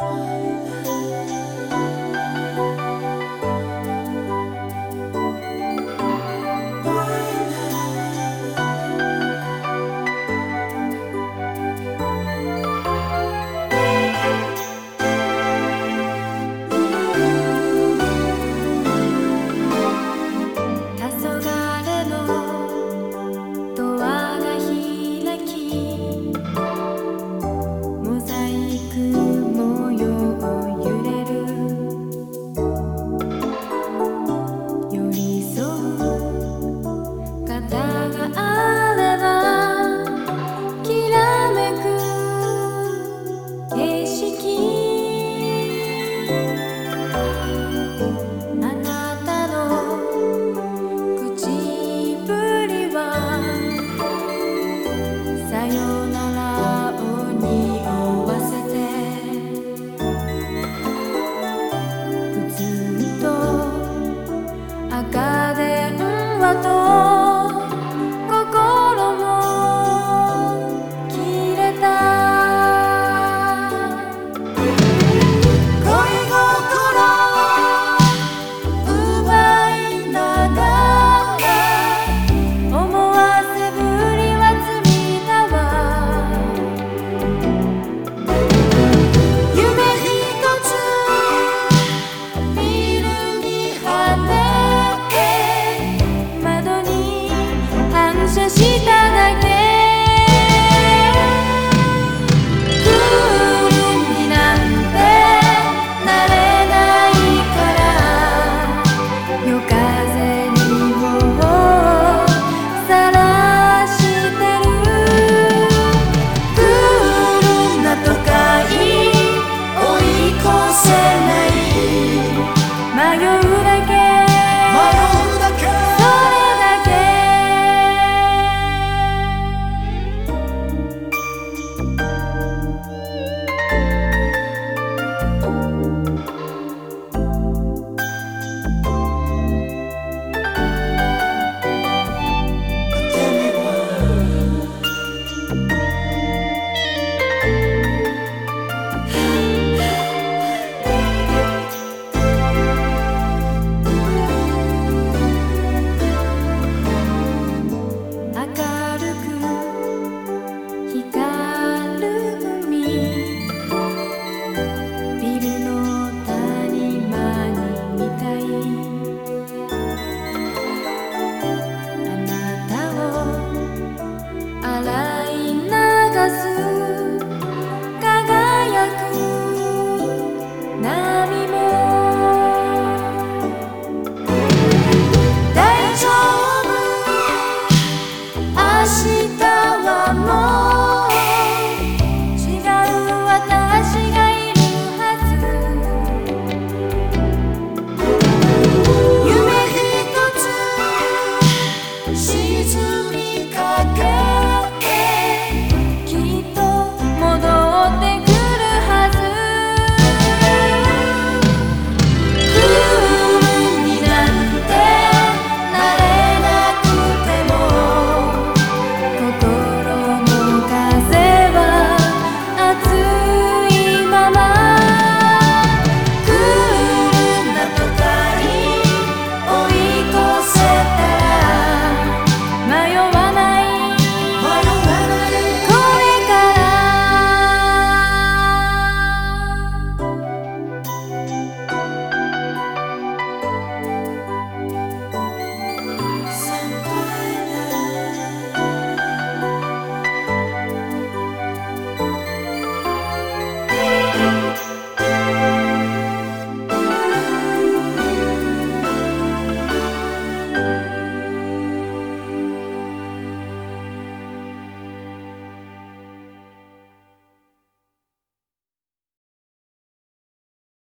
Oh. 空とにかけ